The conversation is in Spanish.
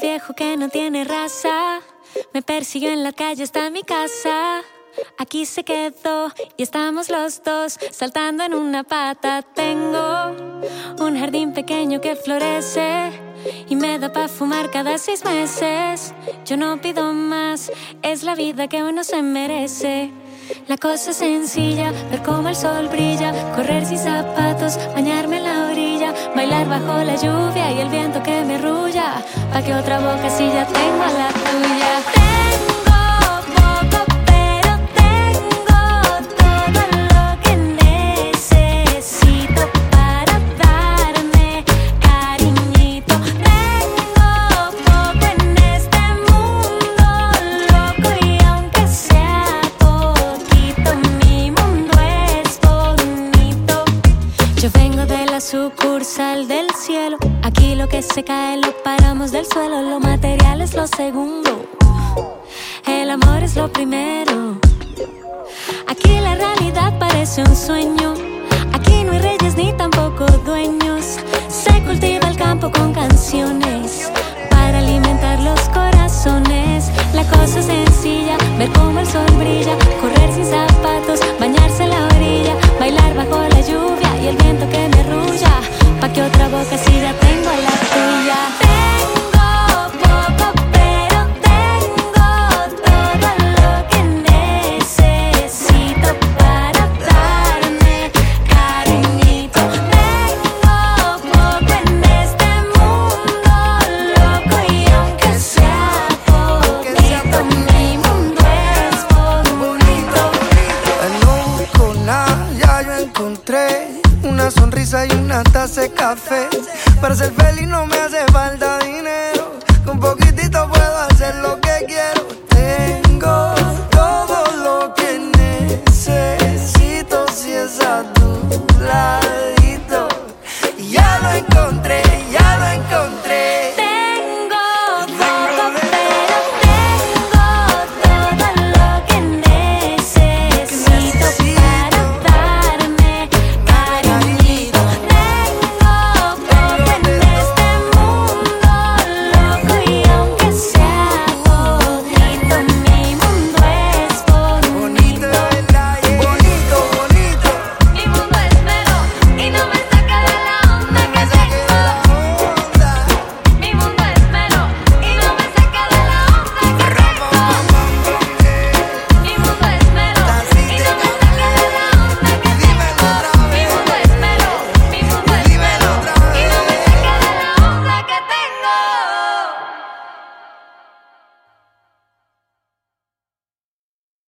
viejo que no tiene raza. Me persiguió en la calle hasta mi casa. Aquí se quedó y estamos los dos saltando en una pata. Tengo un jardín pequeño que florece y me da para fumar cada seis meses. Yo no pido más, es la vida que uno se merece. La cosa es sencilla, ver cómo el sol brilla, correr sin zapatos, bañarme en la bailar bajo la lluvia y el viento que me rulla, pa' que otra boca si ya tengo la tuya. Sucursal del cielo. Aquí lo que se cae lo paramos del suelo. Lo material es lo segundo. El amor es lo primero. Aquí la realidad parece un sueño. Aquí no hay reyes ni tampoco dueños. Se cultiva el campo con canciones para alimentar los corazones. La cosa es sencilla, ver cómo el sol brilla, correr sin zapatos, bañarse hay una taza de café. Para ser feliz no me hace falta dinero. Con poquitito puedo hacer lo que. love.